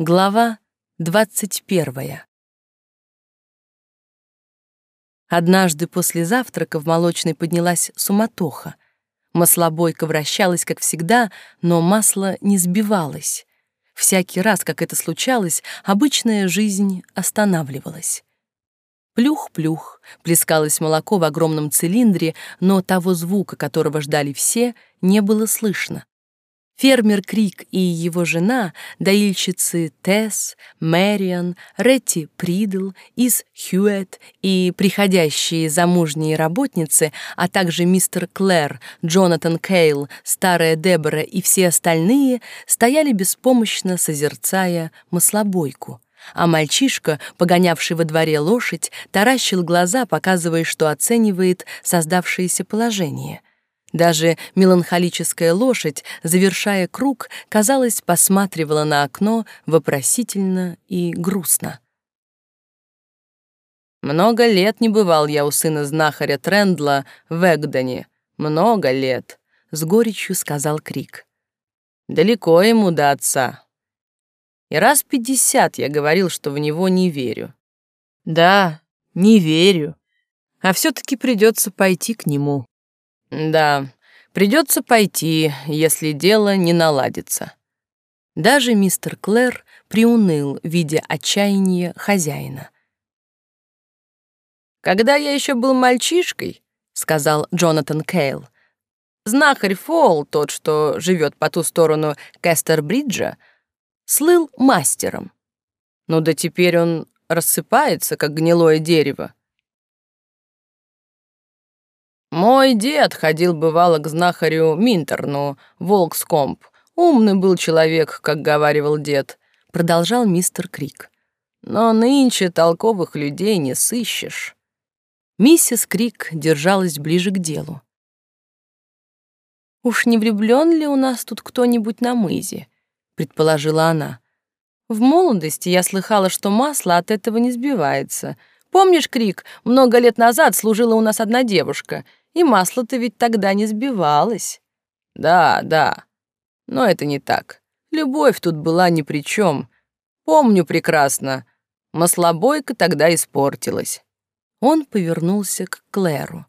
Глава двадцать первая. Однажды после завтрака в молочной поднялась суматоха. Маслобойка вращалась, как всегда, но масло не сбивалось. Всякий раз, как это случалось, обычная жизнь останавливалась. Плюх-плюх, плескалось молоко в огромном цилиндре, но того звука, которого ждали все, не было слышно. Фермер Крик и его жена, доильщицы Тесс, Мэриан, Ретти Придл, из Хьюэт и приходящие замужние работницы, а также мистер Клэр, Джонатан Кейл, старая Дебора и все остальные стояли беспомощно, созерцая маслобойку. А мальчишка, погонявший во дворе лошадь, таращил глаза, показывая, что оценивает создавшееся положение — даже меланхолическая лошадь, завершая круг, казалось, посматривала на окно вопросительно и грустно. «Много лет не бывал я у сына знахаря Трендла в Эгдоне. Много лет», — с горечью сказал Крик. «Далеко ему до отца. И раз пятьдесят я говорил, что в него не верю. Да, не верю. А все таки придется пойти к нему». Да, придется пойти, если дело не наладится. Даже мистер Клэр приуныл, видя отчаяние хозяина. «Когда я еще был мальчишкой», — сказал Джонатан Кейл, «знахарь Фолл, тот, что живет по ту сторону Кестер-бриджа, слыл мастером. Ну да теперь он рассыпается, как гнилое дерево. Мой дед ходил бывало к знахарю Минтерну, Волкскомп. Умный был человек, как говаривал дед, продолжал мистер Крик. Но нынче толковых людей не сыщешь. Миссис Крик держалась ближе к делу. «Уж не влюблён ли у нас тут кто-нибудь на мызе?» — предположила она. «В молодости я слыхала, что масло от этого не сбивается. Помнишь, Крик, много лет назад служила у нас одна девушка — и масло-то ведь тогда не сбивалось. Да, да. Но это не так. Любовь тут была ни при чем. Помню прекрасно. Маслобойка тогда испортилась. Он повернулся к Клэру.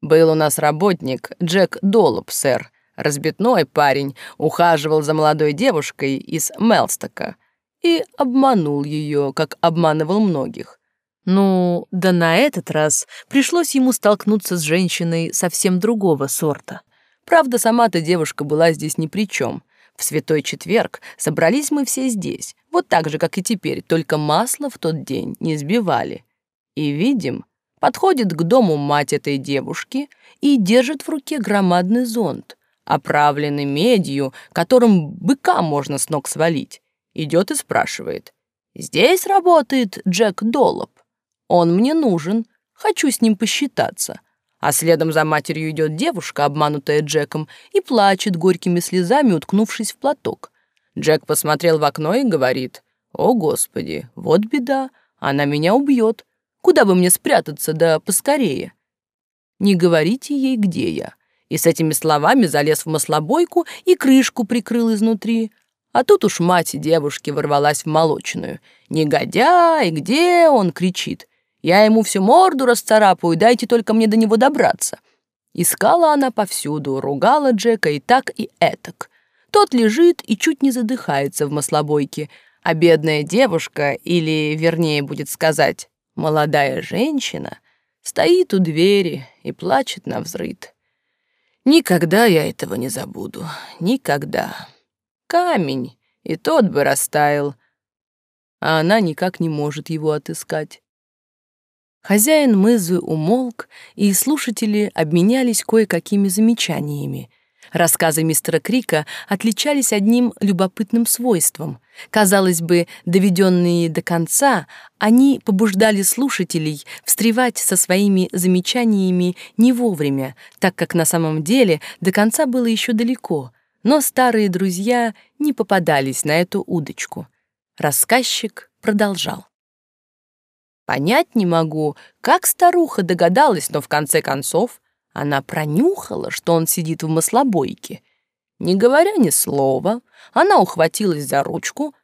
Был у нас работник Джек Доллоп, сэр. Разбитной парень, ухаживал за молодой девушкой из Мелстока и обманул ее, как обманывал многих. Ну, да на этот раз пришлось ему столкнуться с женщиной совсем другого сорта. Правда, сама-то девушка была здесь ни при чем. В Святой Четверг собрались мы все здесь, вот так же, как и теперь, только масло в тот день не сбивали. И видим, подходит к дому мать этой девушки и держит в руке громадный зонт, оправленный медью, которым быка можно с ног свалить. Идет и спрашивает. «Здесь работает Джек Доллоп?» Он мне нужен, хочу с ним посчитаться. А следом за матерью идет девушка, обманутая Джеком, и плачет горькими слезами, уткнувшись в платок. Джек посмотрел в окно и говорит, «О, Господи, вот беда, она меня убьет. Куда бы мне спрятаться, да поскорее?» «Не говорите ей, где я». И с этими словами залез в маслобойку и крышку прикрыл изнутри. А тут уж мать девушки ворвалась в молочную. «Негодяй, где он?» — кричит. Я ему всю морду расцарапаю, дайте только мне до него добраться». Искала она повсюду, ругала Джека и так, и этак. Тот лежит и чуть не задыхается в маслобойке, а бедная девушка, или, вернее, будет сказать, молодая женщина, стоит у двери и плачет на взрыд. Никогда я этого не забуду, никогда. Камень, и тот бы растаял, а она никак не может его отыскать. Хозяин мызы умолк, и слушатели обменялись кое-какими замечаниями. Рассказы мистера Крика отличались одним любопытным свойством. Казалось бы, доведенные до конца, они побуждали слушателей встревать со своими замечаниями не вовремя, так как на самом деле до конца было еще далеко, но старые друзья не попадались на эту удочку. Рассказчик продолжал. Понять не могу, как старуха догадалась, но в конце концов она пронюхала, что он сидит в маслобойке. Не говоря ни слова, она ухватилась за ручку,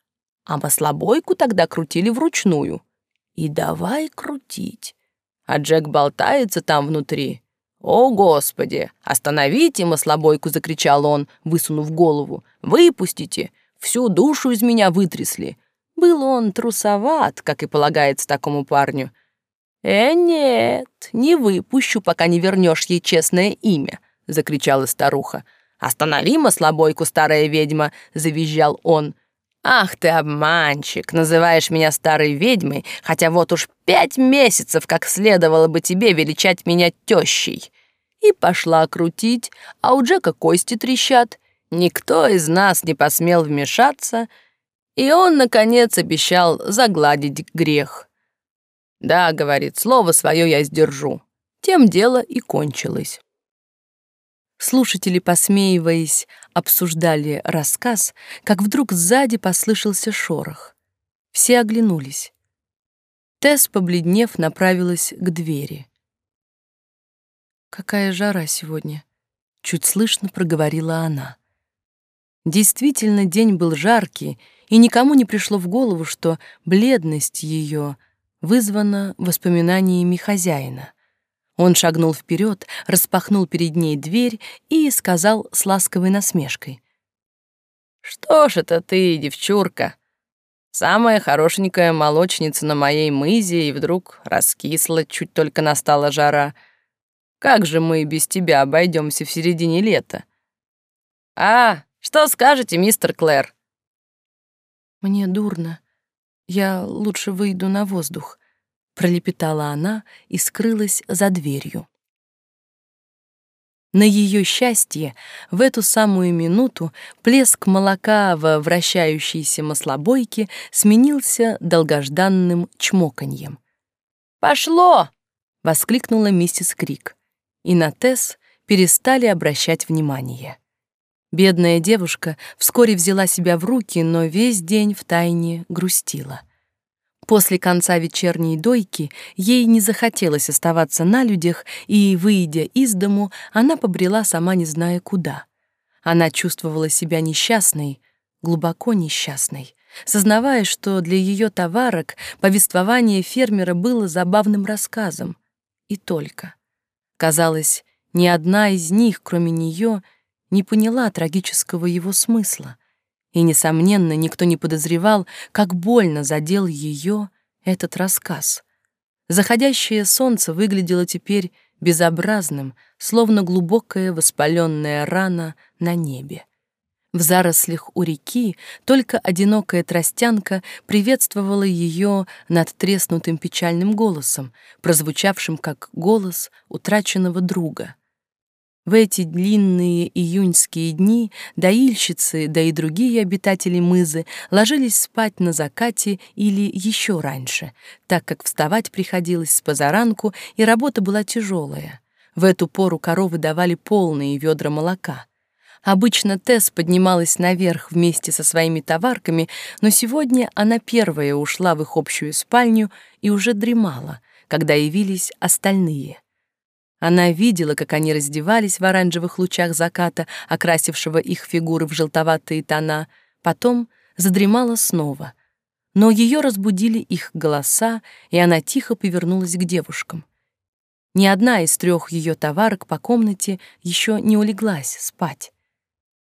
а маслобойку тогда крутили вручную. И давай крутить. А Джек болтается там внутри. «О, Господи! Остановите маслобойку!» — закричал он, высунув голову. «Выпустите! Всю душу из меня вытрясли!» Был он трусоват, как и полагается такому парню. «Э, нет, не выпущу, пока не вернешь ей честное имя», — закричала старуха. «Останови маслобойку, старая ведьма!» — завизжал он. «Ах ты обманщик, называешь меня старой ведьмой, хотя вот уж пять месяцев, как следовало бы тебе величать меня тещей!» И пошла крутить, а у Джека кости трещат. Никто из нас не посмел вмешаться, и он, наконец, обещал загладить грех. «Да, — говорит, — слово свое я сдержу». Тем дело и кончилось. Слушатели, посмеиваясь, обсуждали рассказ, как вдруг сзади послышался шорох. Все оглянулись. Тесс, побледнев, направилась к двери. «Какая жара сегодня!» — чуть слышно проговорила она. Действительно, день был жаркий, и никому не пришло в голову, что бледность ее вызвана воспоминаниями хозяина. Он шагнул вперед, распахнул перед ней дверь и сказал с ласковой насмешкой. «Что ж это ты, девчурка? Самая хорошенькая молочница на моей мызе и вдруг раскисла, чуть только настала жара. Как же мы без тебя обойдемся в середине лета? А, что скажете, мистер Клэр?» «Мне дурно. Я лучше выйду на воздух», пролепетала она и скрылась за дверью. На ее счастье в эту самую минуту плеск молока во вращающейся маслобойке сменился долгожданным чмоканьем. «Пошло!» — воскликнула миссис Крик, и на Тесс перестали обращать внимание. Бедная девушка вскоре взяла себя в руки, но весь день втайне грустила. После конца вечерней дойки ей не захотелось оставаться на людях, и, выйдя из дому, она побрела сама не зная куда. Она чувствовала себя несчастной, глубоко несчастной, сознавая, что для ее товарок повествование фермера было забавным рассказом. И только. Казалось, ни одна из них, кроме нее, не поняла трагического его смысла — и, несомненно, никто не подозревал, как больно задел ее этот рассказ. Заходящее солнце выглядело теперь безобразным, словно глубокая воспаленная рана на небе. В зарослях у реки только одинокая тростянка приветствовала ее над треснутым печальным голосом, прозвучавшим как голос утраченного друга — в эти длинные июньские дни доильщицы, да и другие обитатели мызы ложились спать на закате или еще раньше, так как вставать приходилось с позаранку, и работа была тяжелая. В эту пору коровы давали полные ведра молока. Обычно Тесс поднималась наверх вместе со своими товарками, но сегодня она первая ушла в их общую спальню и уже дремала, когда явились остальные — она видела, как они раздевались в оранжевых лучах заката, окрасившего их фигуры в желтоватые тона, потом задремала снова. Но ее разбудили их голоса, и она тихо повернулась к девушкам. Ни одна из трех ее товарок по комнате еще не улеглась спать.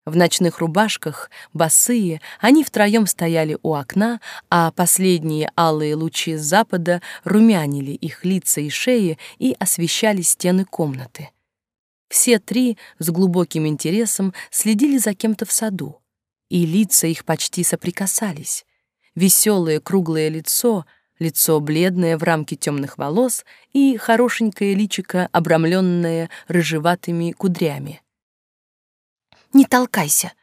В ночных рубашках, босые, они втроем стояли у окна, а последние алые лучи запада румянили их лица и шеи и освещали стены комнаты. Все три с глубоким интересом следили за кем-то в саду, и лица их почти соприкасались. Веселое круглое лицо, лицо бледное в рамке темных волос и хорошенькое личико, обрамленное рыжеватыми кудрями — не толкайся.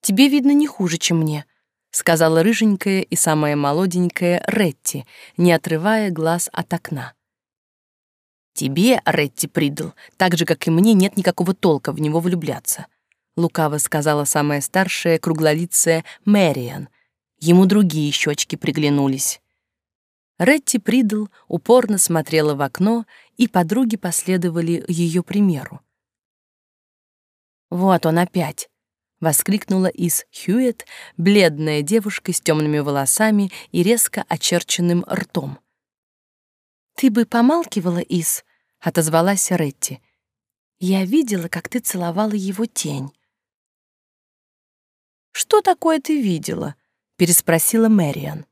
Тебе, видно, не хуже, чем мне», — сказала рыженькая и самая молоденькая Ретти, не отрывая глаз от окна. «Тебе, Ретти Придл, так же, как и мне, нет никакого толка в него влюбляться», — лукаво сказала самая старшая круглолицая Мэриан. Ему другие щечки приглянулись. Ретти Придл упорно смотрела в окно, и подруги последовали ее примеру. «Вот он опять», — воскликнула из Хьюет, бледная девушка с темными волосами и резко очерченным ртом. «Ты бы помалкивала, Из», — отозвалась Ретти. «Я видела, как ты целовала его тень». «Что такое ты видела?» — переспросила Мэриан.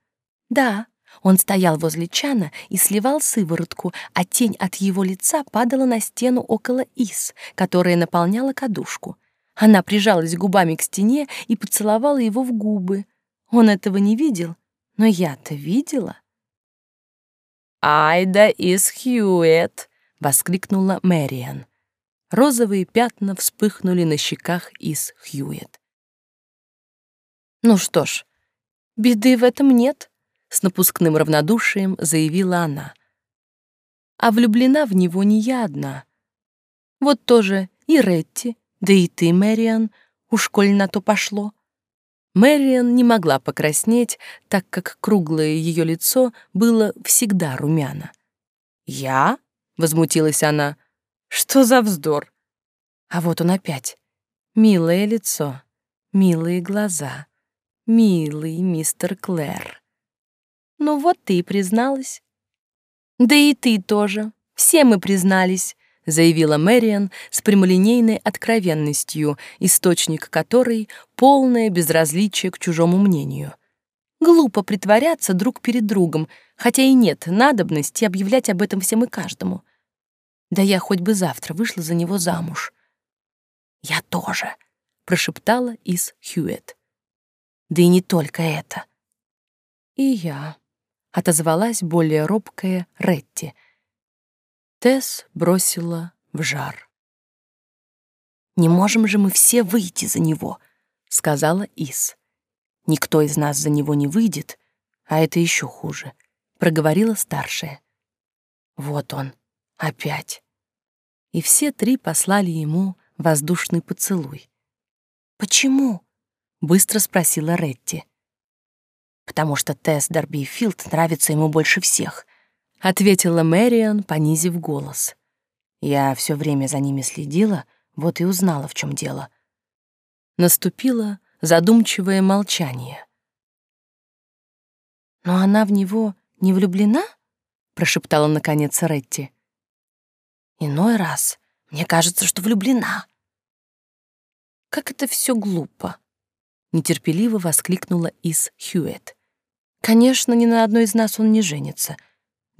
«Да, он стоял возле чана и сливал сыворотку, а тень от его лица падала на стену около Ис, которая наполняла кадушку. Она прижалась губами к стене и поцеловала его в губы. Он этого не видел, но я-то видела. «Айда из Хьюэт!» — воскликнула Мэриан. Розовые пятна вспыхнули на щеках из Хьюэт. «Ну что ж, беды в этом нет», — с напускным равнодушием заявила она. «А влюблена в него не я одна. Вот тоже и Ретти, да и ты, Мэриан, уж коль на то пошло». Мэриан не могла покраснеть, так как круглое ее лицо было всегда румяно. «Я?» — возмутилась она. «Что за вздор?» А вот он опять. Милое лицо, милые глаза, милый мистер Клэр. Ну вот ты и призналась. Да и ты тоже. Все мы признались заявила Мэриан с прямолинейной откровенностью, источник которой — полное безразличие к чужому мнению. Глупо притворяться друг перед другом, хотя и нет надобности объявлять об этом всем и каждому. Да я хоть бы завтра вышла за него замуж. «Я тоже», — прошептала Ис Хьюет. «Да и не только это». «И я», — отозвалась более робкая Ретти — Тесс бросила в жар. «Не можем же мы все выйти за него», — сказала Ис. «Никто из нас за него не выйдет, а это еще хуже», — проговорила старшая. «Вот он, опять». И все три послали ему воздушный поцелуй. «Почему?» — быстро спросила Ретти. «Потому что Тесс Дарби Филд нравится ему больше всех», ответила Мэриан, понизив голос. Я все время за ними следила, вот и узнала, в чем дело. Наступило задумчивое молчание. Но она в него не влюблена? прошептала наконец Ретти. Иной раз мне кажется, что влюблена. Как это все глупо, нетерпеливо воскликнула Ис Хьюет. Конечно, ни на одной из нас он не женится —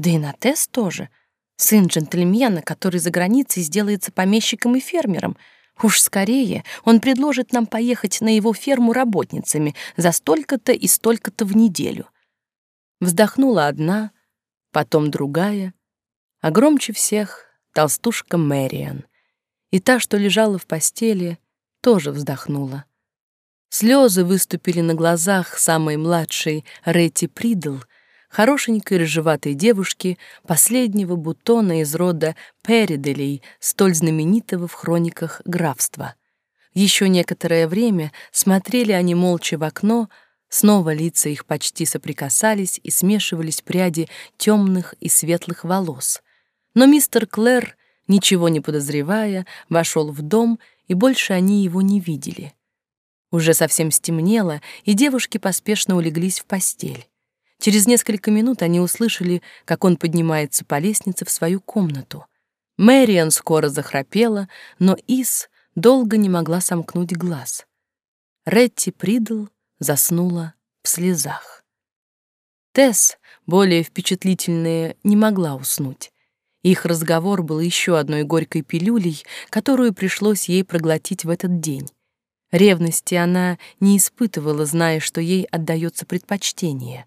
да и на Тесс тоже. Сын джентльмена, который за границей сделается помещиком и фермером. Уж скорее он предложит нам поехать на его ферму работницами за столько-то и столько-то в неделю. Вздохнула одна, потом другая, а громче всех толстушка Мэриан. И та, что лежала в постели, тоже вздохнула. Слезы выступили на глазах самой младшей Ретти Придл, хорошенькой рыжеватой девушки, последнего бутона из рода Периделей, столь знаменитого в хрониках графства. Еще некоторое время смотрели они молча в окно, снова лица их почти соприкасались и смешивались пряди темных и светлых волос. Но мистер Клэр, ничего не подозревая, вошел в дом, и больше они его не видели. Уже совсем стемнело, и девушки поспешно улеглись в постель. Через несколько минут они услышали, как он поднимается по лестнице в свою комнату. Мэриан скоро захрапела, но Ис долго не могла сомкнуть глаз. Ретти Придл заснула в слезах. Тесс, более впечатлительная, не могла уснуть. Их разговор был еще одной горькой пилюлей, которую пришлось ей проглотить в этот день. Ревности она не испытывала, зная, что ей отдается предпочтение.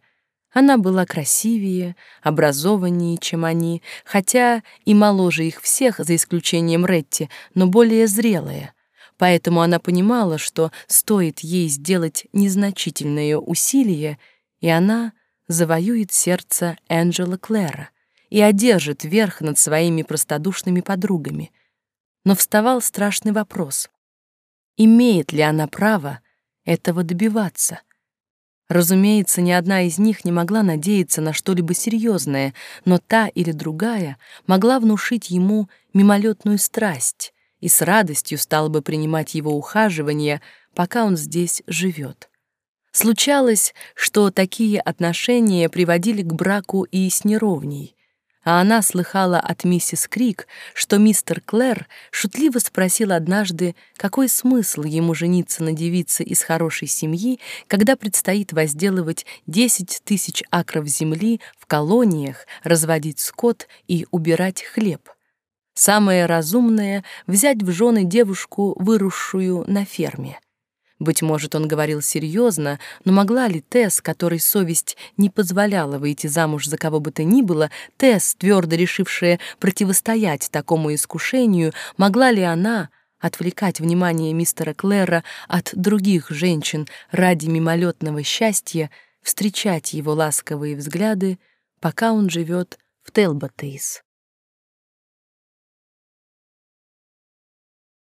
Она была красивее, образованнее, чем они, хотя и моложе их всех, за исключением Ретти, но более зрелая. Поэтому она понимала, что стоит ей сделать незначительное усилие, и она завоюет сердце Энджела Клэра и одержит верх над своими простодушными подругами. Но вставал страшный вопрос. Имеет ли она право этого добиваться? Разумеется, ни одна из них не могла надеяться на что-либо серьезное, но та или другая могла внушить ему мимолетную страсть, и с радостью стала бы принимать его ухаживание, пока он здесь живет. Случалось, что такие отношения приводили к браку и с неровней а она слыхала от миссис Крик, что мистер Клэр шутливо спросил однажды, какой смысл ему жениться на девице из хорошей семьи, когда предстоит возделывать 10 тысяч акров земли в колониях, разводить скот и убирать хлеб. Самое разумное — взять в жены девушку, выросшую на ферме. Быть может, он говорил серьезно, но могла ли Тесс, которой совесть не позволяла выйти замуж за кого бы то ни было, Тесс, твердо решившая противостоять такому искушению, могла ли она отвлекать внимание мистера Клэра от других женщин ради мимолетного счастья, встречать его ласковые взгляды, пока он живет в Телботейс?